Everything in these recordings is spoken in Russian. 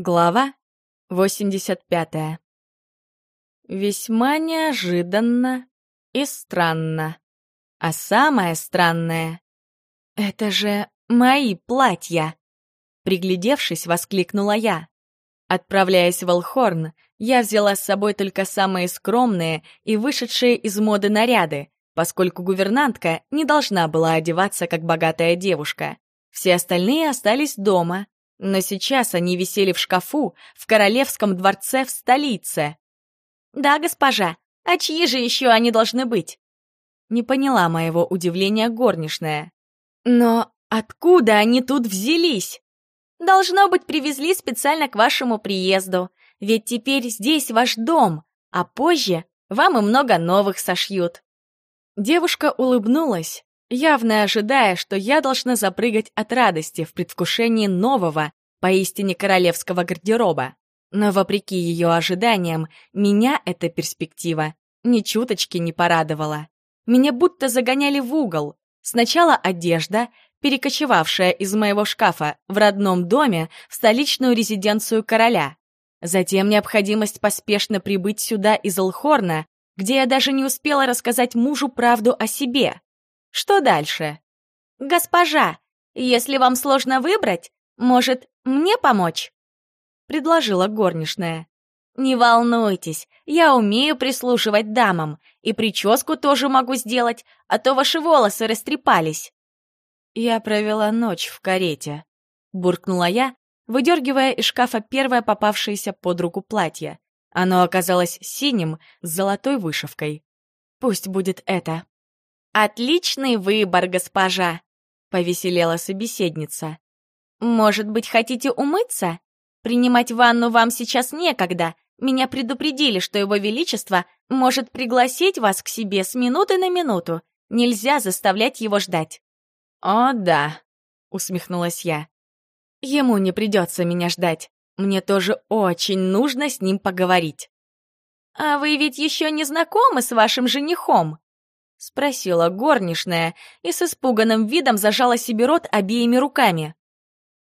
Глава 85. Весьма неожиданно и странно. А самое странное — это же мои платья! Приглядевшись, воскликнула я. Отправляясь в Алхорн, я взяла с собой только самые скромные и вышедшие из моды наряды, поскольку гувернантка не должна была одеваться как богатая девушка. Все остальные остались дома, но сейчас они висели в шкафу в королевском дворце в столице. «Да, госпожа, а чьи же еще они должны быть?» Не поняла моего удивления горничная. «Но откуда они тут взялись?» «Должно быть, привезли специально к вашему приезду, ведь теперь здесь ваш дом, а позже вам и много новых сошьют». Девушка улыбнулась, явно ожидая, что я должна запрыгать от радости в предвкушении нового, поистине королевского гардероба. Но вопреки ее ожиданиям, меня эта перспектива ни чуточки не порадовала. Меня будто загоняли в угол. Сначала одежда, перекочевавшая из моего шкафа в родном доме в столичную резиденцию короля. Затем необходимость поспешно прибыть сюда из Алхорна, где я даже не успела рассказать мужу правду о себе. Что дальше? «Госпожа, если вам сложно выбрать, может, мне помочь?» — предложила горничная. «Не волнуйтесь, я умею прислушивать дамам, и прическу тоже могу сделать, а то ваши волосы растрепались». «Я провела ночь в карете», — буркнула я, выдергивая из шкафа первое попавшееся под руку платье. Оно оказалось синим с золотой вышивкой. «Пусть будет это». «Отличный выбор, госпожа!» — повеселела собеседница. «Может быть, хотите умыться? Принимать ванну вам сейчас некогда. Меня предупредили, что его величество может пригласить вас к себе с минуты на минуту. Нельзя заставлять его ждать». «О, да», — усмехнулась я. «Ему не придется меня ждать. Мне тоже очень нужно с ним поговорить». «А вы ведь еще не знакомы с вашим женихом?» — спросила горничная и с испуганным видом зажала себе рот обеими руками.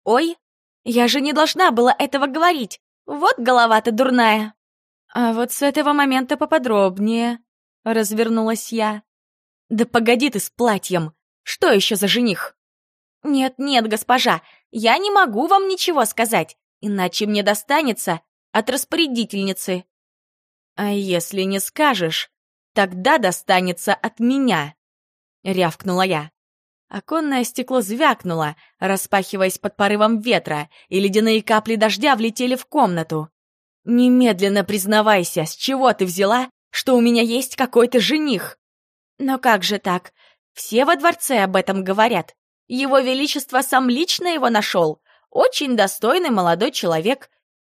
«Ой, я же не должна была этого говорить! Вот голова-то дурная!» «А вот с этого момента поподробнее», — развернулась я. «Да погоди ты с платьем! Что еще за жених?» «Нет-нет, госпожа, я не могу вам ничего сказать, иначе мне достанется от распорядительницы». «А если не скажешь, Тогда достанется от меня!» — рявкнула я. Оконное стекло звякнуло, распахиваясь под порывом ветра, и ледяные капли дождя влетели в комнату. «Немедленно признавайся, с чего ты взяла, что у меня есть какой-то жених?» «Но как же так? Все во дворце об этом говорят. Его Величество сам лично его нашел. Очень достойный молодой человек.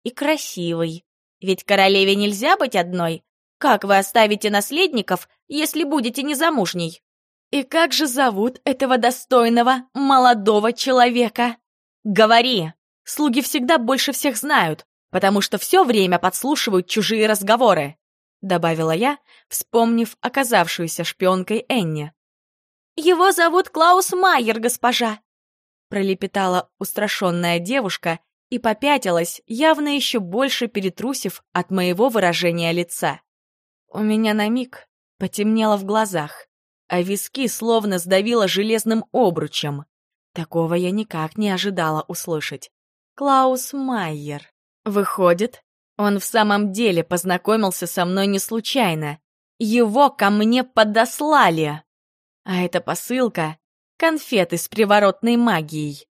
И красивый. Ведь королеве нельзя быть одной. Как вы оставите наследников, если будете незамужней? И как же зовут этого достойного молодого человека? Говори! Слуги всегда больше всех знают, потому что все время подслушивают чужие разговоры», — добавила я, вспомнив оказавшуюся шпионкой Энни. «Его зовут Клаус Майер, госпожа», — пролепетала устрашенная девушка и попятилась, явно еще больше перетрусив от моего выражения лица. У меня на миг потемнело в глазах, а виски словно сдавило железным обручем. Такого я никак не ожидала услышать. Клаус Майер. Выходит, он в самом деле познакомился со мной не случайно. Его ко мне подослали. А эта посылка — конфеты с приворотной магией.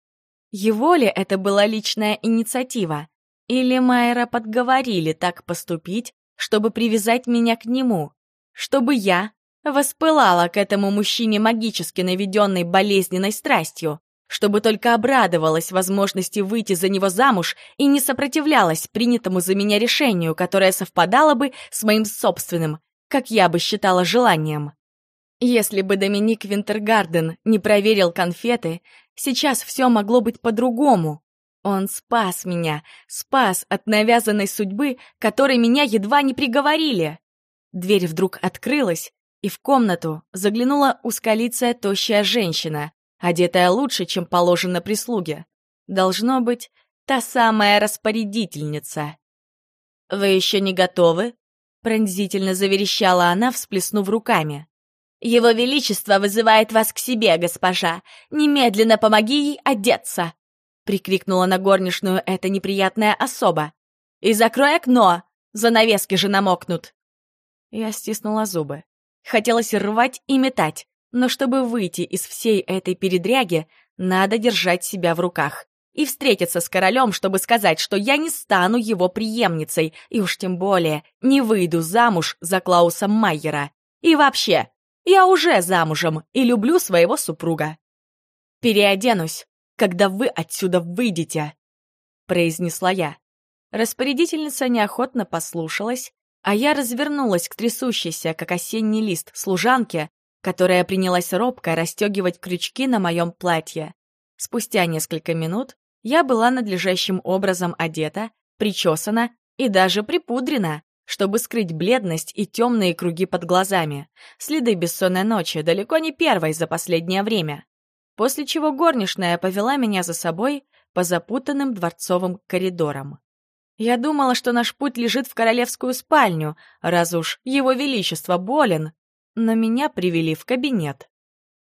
Его ли это была личная инициатива? Или Майера подговорили так поступить, чтобы привязать меня к нему, чтобы я воспылала к этому мужчине магически наведенной болезненной страстью, чтобы только обрадовалась возможности выйти за него замуж и не сопротивлялась принятому за меня решению, которое совпадало бы с моим собственным, как я бы считала желанием. Если бы Доминик Винтергарден не проверил конфеты, сейчас все могло быть по-другому. Он спас меня, спас от навязанной судьбы, которой меня едва не приговорили. Дверь вдруг открылась, и в комнату заглянула узколицая тощая женщина, одетая лучше, чем положено прислуге. Должно быть, та самая распорядительница. «Вы еще не готовы?» — пронзительно заверещала она, всплеснув руками. «Его Величество вызывает вас к себе, госпожа! Немедленно помоги ей одеться!» — прикрикнула на горничную эта неприятная особа. «И закрой окно! Занавески же намокнут!» Я стиснула зубы. Хотелось рвать и метать, но чтобы выйти из всей этой передряги, надо держать себя в руках и встретиться с королем, чтобы сказать, что я не стану его преемницей, и уж тем более не выйду замуж за Клауса Майера. И вообще, я уже замужем и люблю своего супруга. Переоденусь, когда вы отсюда выйдете, произнесла я. Распорядительница неохотно послушалась, а я развернулась к трясущейся, как осенний лист, служанке, которая принялась робко расстегивать крючки на моем платье. Спустя несколько минут я была надлежащим образом одета, причесана и даже припудрена, чтобы скрыть бледность и темные круги под глазами. Следы бессонной ночи далеко не первой за последнее время. После чего горничная повела меня за собой по запутанным дворцовым коридорам. Я думала, что наш путь лежит в королевскую спальню, раз уж его величество болен, но меня привели в кабинет.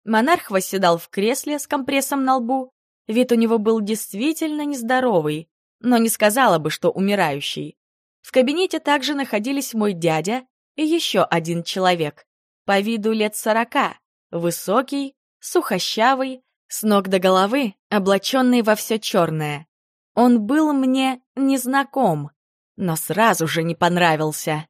Монарх восседал в кресле с компрессом на лбу. Вид у него был действительно нездоровый, но не сказала бы, что умирающий. В кабинете также находились мой дядя и еще один человек, по виду лет сорока, высокий, сухощавый, с ног до головы, облаченный во все черное. Он был мне незнаком, но сразу же не понравился.